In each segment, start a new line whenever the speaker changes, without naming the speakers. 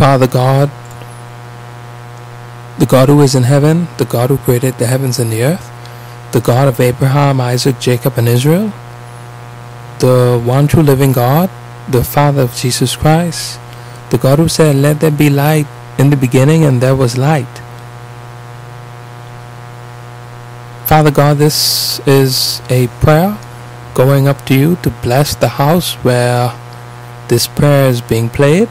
Father God, the God who is in heaven, the God who created the heavens and the earth, the God of Abraham, Isaac, Jacob, and Israel, the one true living God, the Father of Jesus Christ, the God who said, Let there be light in the beginning, and there was light. Father God, this is a prayer going up to you to bless the house where this prayer is being played.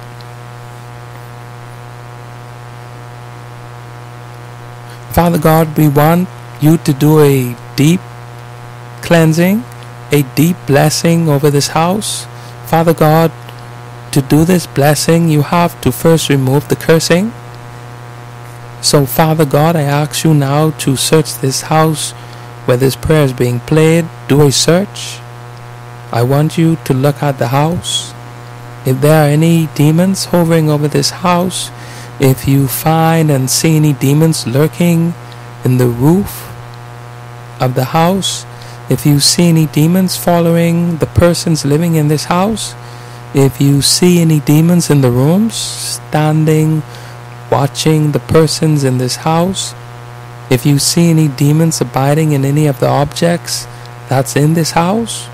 Father God, we want you to do a deep cleansing, a deep blessing over this house. Father God, to do this blessing, you have to first remove the cursing. So, Father God, I ask you now to search this house where this prayer is being played. Do a search. I want you to look at the house. If there are any demons hovering over this house, if you find and see any demons lurking in the roof of the house, if you see any demons following the persons living in this house, if you see any demons in the rooms standing watching the persons in this house, if you see any demons abiding in any of the objects that's in this house,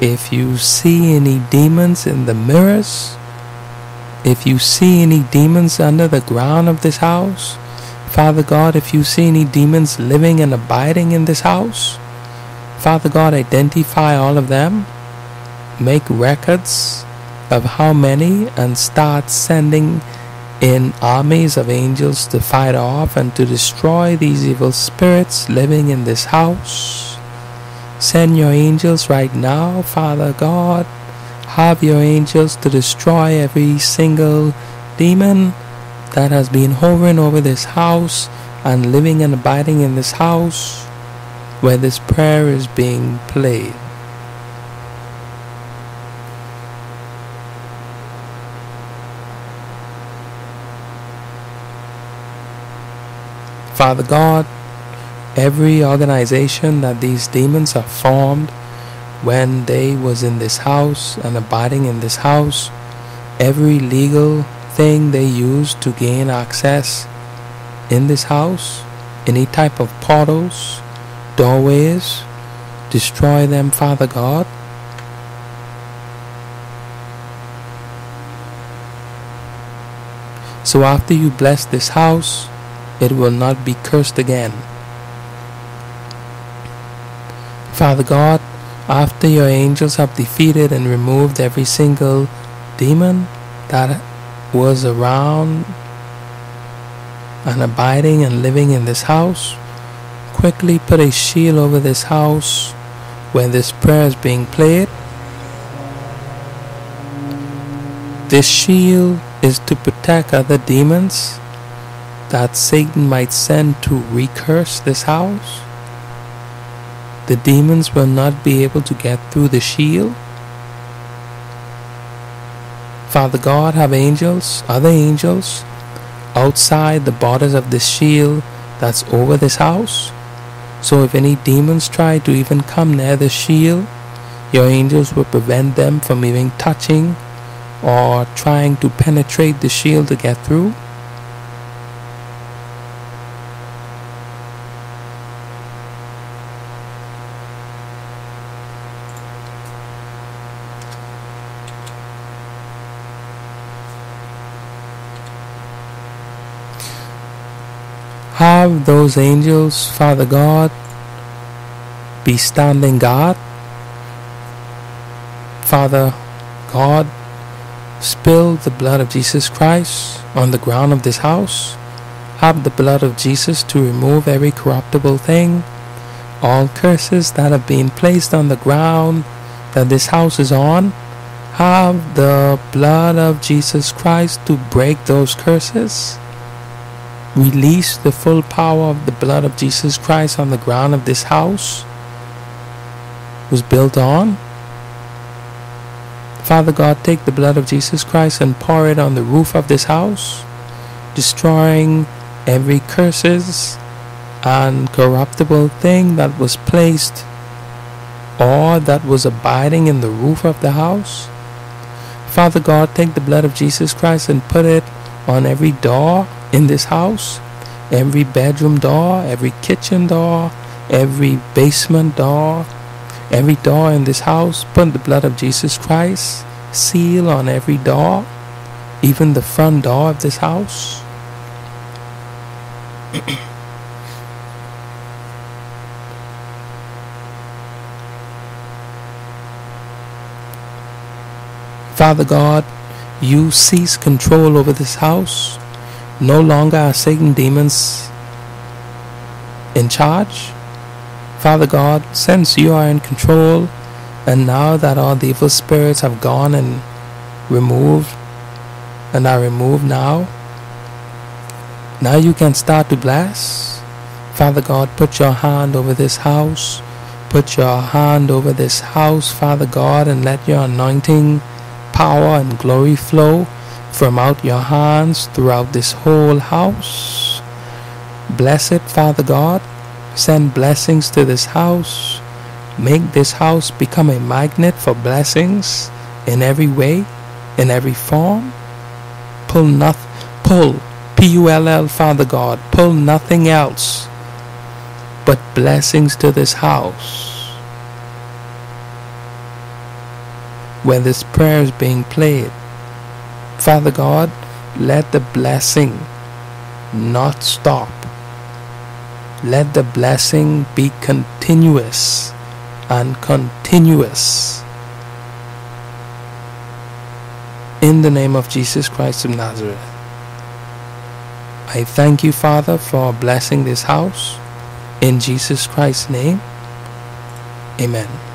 if you see any demons in the mirrors, if you see any demons under the ground of this house, Father God, if you see any demons living and abiding in this house, Father God, identify all of them, make records of how many, and start sending in armies of angels to fight off and to destroy these evil spirits living in this house. Send your angels right now, Father God, have your angels to destroy every single demon that has been hovering over this house and living and abiding in this house where this prayer is being played. Father God, every organization that these demons have formed when they was in this house and abiding in this house, every legal thing they used to gain access in this house, any type of portals, doorways, destroy them, Father God. So after you bless this house, it will not be cursed again. Father God, after your angels have defeated and removed every single demon that was around and abiding and living in this house, quickly put a shield over this house where this prayer is being played. This shield is to protect other demons that Satan might send to recurse this house the demons will not be able to get through the shield. Father God, have angels, other angels, outside the borders of this shield that's over this house. So if any demons try to even come near the shield, your angels will prevent them from even touching or trying to penetrate the shield to get through. Have those angels, Father God, be standing guard. Father God, spill the blood of Jesus Christ on the ground of this house. Have the blood of Jesus to remove every corruptible thing, all curses that have been placed on the ground that this house is on. Have the blood of Jesus Christ to break those curses release the full power of the blood of Jesus Christ on the ground of this house was built on. Father God, take the blood of Jesus Christ and pour it on the roof of this house, destroying every curses and corruptible thing that was placed or that was abiding in the roof of the house. Father God, take the blood of Jesus Christ and put it on every door in this house, every bedroom door, every kitchen door, every basement door, every door in this house. Put the blood of Jesus Christ, seal on every door, even the front door of this house. Father God, you seize control over this house. No longer are Satan demons in charge. Father God, since you are in control, and now that all the evil spirits have gone and removed, and are removed now, now you can start to bless. Father God, put your hand over this house. Put your hand over this house, Father God, and let your anointing power and glory flow from out your hands throughout this whole house. Bless it, Father God. Send blessings to this house. Make this house become a magnet for blessings in every way, in every form. Pull nothing, pull, P-U-L-L, Father God, pull nothing else but blessings to this house. when this prayer is being played. Father God, let the blessing not stop. Let the blessing be continuous and continuous. In the name of Jesus Christ of Nazareth. I thank you, Father, for blessing this house. In Jesus Christ's name, amen.